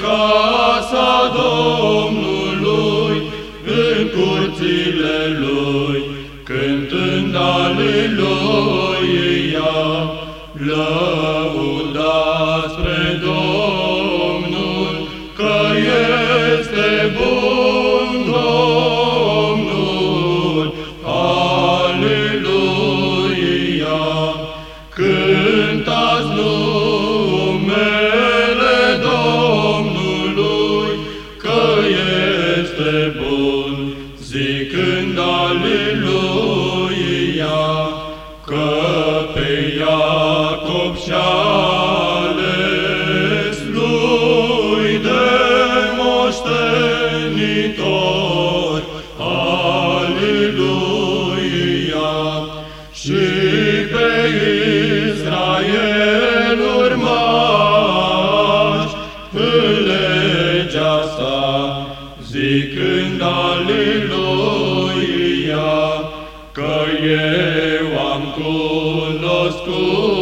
casa Domnului, în curțile Lui, Iacob și-a ales lui de moștenitor, Aleluia, și pe Israel urmași în legea sa, zicând Aleluia, că eu am cunoscut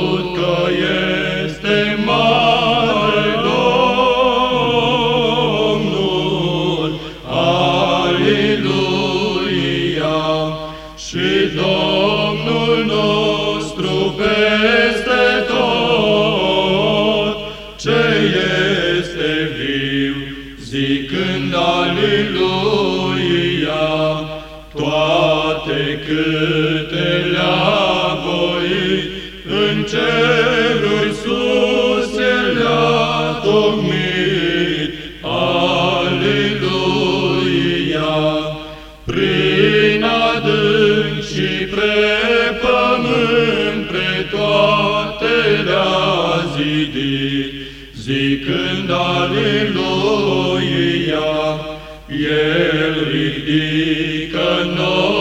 toate câte le-a voit, în ceruri sus El le-a tocmit, Aleluia, prin adânc și pre pământ, pre toate le-a zidit, zicând Aleluia, El ridică nori prin nori,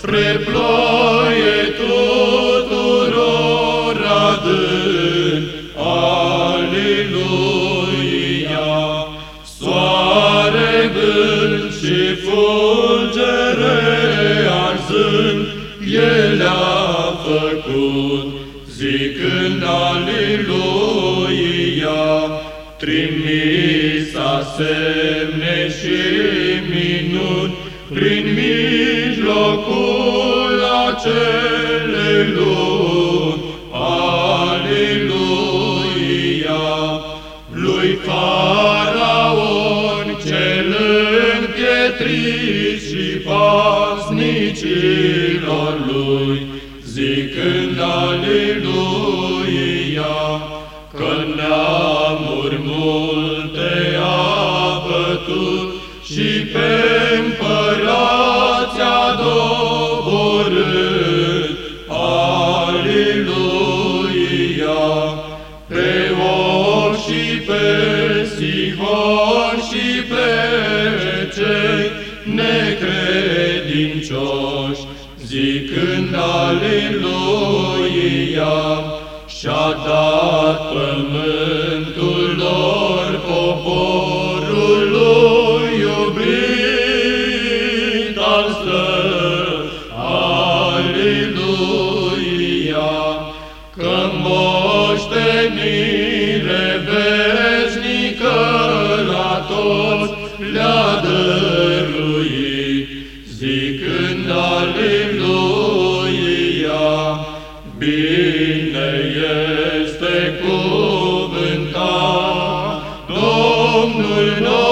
spre ploie tuturor adânc, Aleluia, soare vânt și fulgere arzând, El a făcut, zicând Aleluia, trimis semne și minuni prin mijlocul acelei luni. Aleluia! Lui Faraon cel împietrit și pasnicilor lui, zicând Aleluia, că neamuri multe a bătut pe cei necredincioși, zicând Aleluia, și-a dat pământul lor poporul lui iubit al său. Bine este cuvântat Domnul nostru